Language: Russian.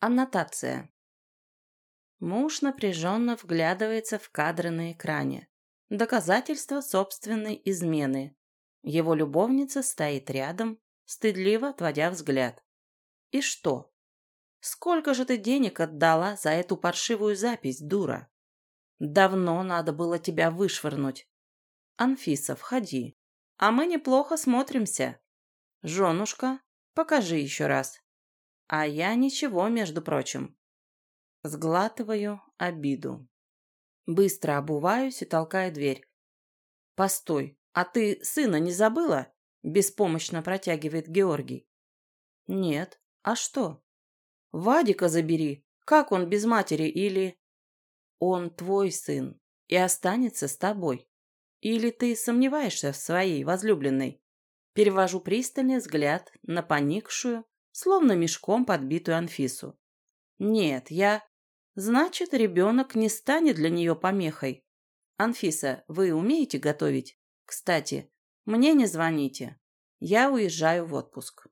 Аннотация. Муж напряженно вглядывается в кадры на экране. Доказательство собственной измены. Его любовница стоит рядом, стыдливо отводя взгляд. И что? Сколько же ты денег отдала за эту паршивую запись, дура? Давно надо было тебя вышвырнуть. Анфиса, входи. А мы неплохо смотримся. Женушка, покажи еще раз. А я ничего, между прочим. Сглатываю обиду. Быстро обуваюсь и толкаю дверь. «Постой, а ты сына не забыла?» Беспомощно протягивает Георгий. «Нет. А что?» «Вадика забери. Как он без матери или...» «Он твой сын и останется с тобой. Или ты сомневаешься в своей возлюбленной?» Перевожу пристальный взгляд на поникшую, словно мешком подбитую Анфису. «Нет, я...» «Значит, ребенок не станет для нее помехой. Анфиса, вы умеете готовить? Кстати, мне не звоните. Я уезжаю в отпуск».